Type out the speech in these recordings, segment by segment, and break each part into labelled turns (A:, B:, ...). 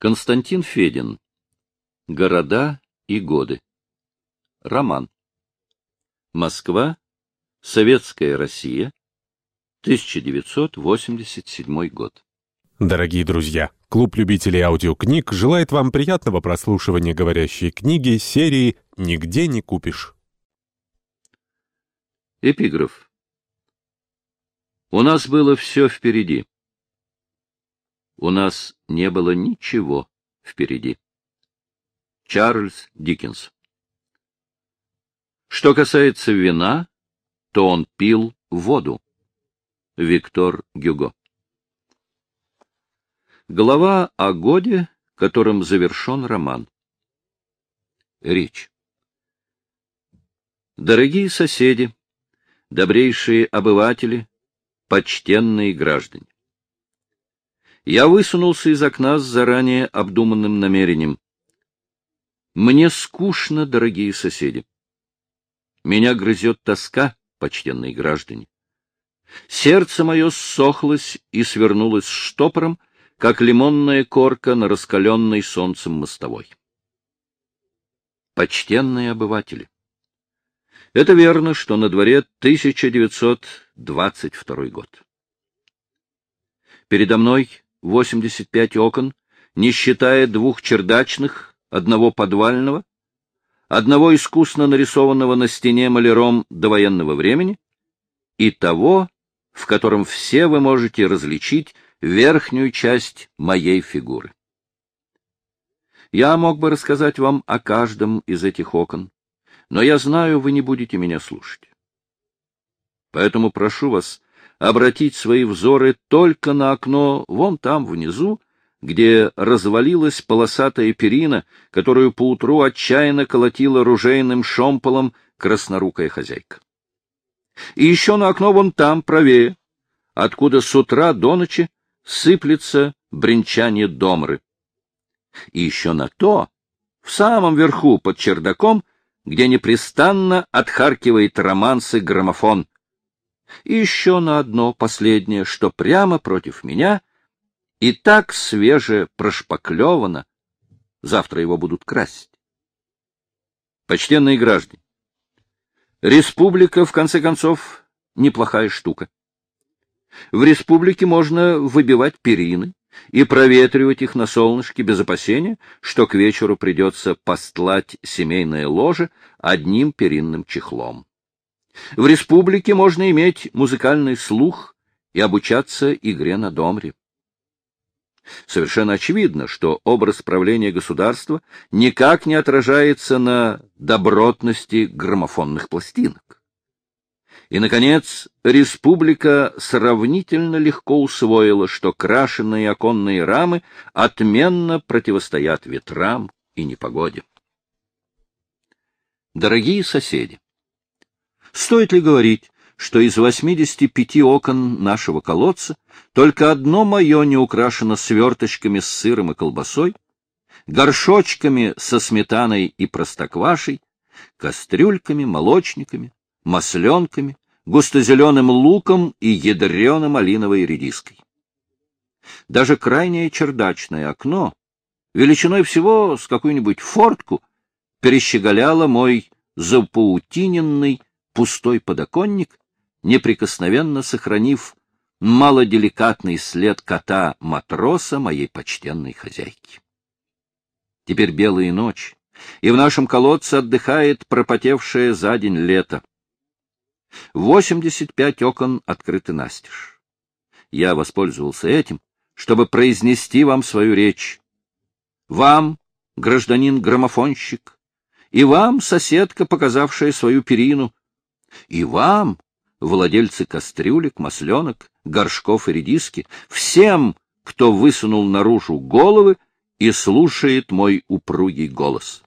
A: Константин Федин. Города и годы. Роман. Москва. Советская Россия. 1987 год.
B: Дорогие друзья, клуб любителей аудиокниг желает вам приятного прослушивания говорящей книги серии «Нигде не купишь».
A: Эпиграф. У нас было все впереди. У нас не было ничего впереди. Чарльз Диккенс. Что касается вина, то он пил воду. Виктор Гюго. Глава о годе, которым завершен роман. Речь. Дорогие соседи, добрейшие обыватели, почтенные граждане. Я высунулся из окна с заранее обдуманным намерением. Мне скучно, дорогие соседи. Меня грызет тоска, почтенные граждане. Сердце мое ссохлось и свернулось штопором, как лимонная корка на раскаленной солнцем мостовой. Почтенные обыватели! Это верно, что на дворе 1922 год. Передо мной 85 окон, не считая двух чердачных, одного подвального, одного искусно нарисованного на стене маляром до военного времени и того, в котором все вы можете различить верхнюю часть моей фигуры. Я мог бы рассказать вам о каждом из этих окон, но я знаю, вы не будете меня слушать. Поэтому прошу вас обратить свои взоры только на окно вон там внизу, где развалилась полосатая перина, которую поутру отчаянно колотила ружейным шомполом краснорукая хозяйка. И еще на окно вон там, правее, откуда с утра до ночи сыплется бренчание домры. И еще на то, в самом верху под чердаком, где непрестанно отхаркивает романсы граммофон, и еще на одно последнее, что прямо против меня и так свеже прошпаклевано, завтра его будут красить. Почтенные граждане, республика, в конце концов, неплохая штука. В республике можно выбивать перины и проветривать их на солнышке без опасения, что к вечеру придется постлать семейное ложе одним перинным чехлом. В республике можно иметь музыкальный слух и обучаться игре на домре. Совершенно очевидно, что образ правления государства никак не отражается на добротности граммофонных пластинок. И, наконец, республика сравнительно легко усвоила, что крашеные оконные рамы отменно противостоят ветрам и непогоде. Дорогие соседи, Стоит ли говорить, что из 85 окон нашего колодца только одно мое не украшено сверточками с сыром и колбасой, горшочками со сметаной и простоквашей, кастрюльками, молочниками, масленками, густозеленым луком и ядреным малиновой редиской. Даже крайнее чердачное окно, величиной всего с какую-нибудь фортку, перещеголяло мой запаутиненный пустой подоконник, неприкосновенно сохранив малоделикатный след кота-матроса моей почтенной хозяйки. Теперь белая ночь, и в нашем колодце отдыхает пропотевшее за день лето. Восемьдесят пять окон открыты настежь. Я воспользовался этим, чтобы произнести вам свою речь. Вам, гражданин-граммофонщик, и вам, соседка, показавшая свою перину, и вам, владельцы кастрюлек, масленок, горшков и редиски, всем, кто высунул наружу головы и слушает мой упругий голос.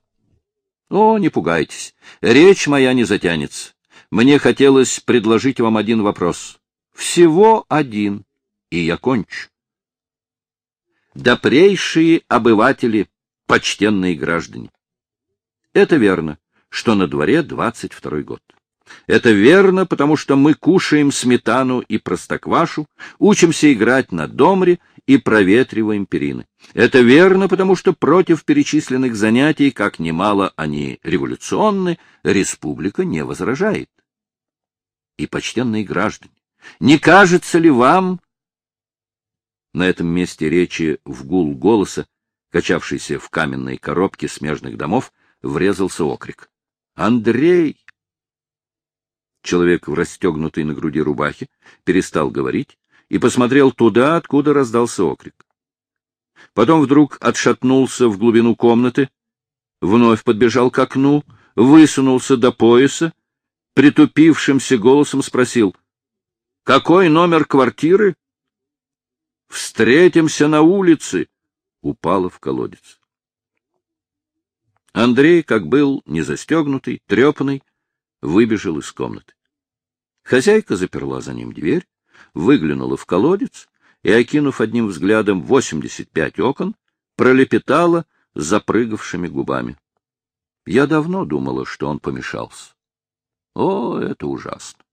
A: О, не пугайтесь, речь моя не затянется. Мне хотелось предложить вам один вопрос. Всего один, и я кончу. Допрейшие обыватели, почтенные граждане. Это верно, что на дворе двадцать второй год. Это верно, потому что мы кушаем сметану и простоквашу, учимся играть на домре и проветриваем перины. Это верно, потому что против перечисленных занятий, как немало они революционны, республика не возражает. И, почтенные граждане, не кажется ли вам... На этом месте речи в гул голоса, качавшийся в каменной коробке смежных домов, врезался окрик. «Андрей!» Человек в расстегнутой на груди рубахе перестал говорить и посмотрел туда, откуда раздался окрик. Потом вдруг отшатнулся в глубину комнаты, вновь подбежал к окну, высунулся до пояса, притупившимся голосом спросил, «Какой номер квартиры?» «Встретимся на улице!» — упала в колодец. Андрей, как был незастегнутый, трепанный, выбежал из комнаты. Хозяйка заперла за ним дверь, выглянула в колодец и, окинув одним взглядом восемьдесят пять окон, пролепетала запрыгавшими губами. Я давно думала, что он помешался. О, это ужасно!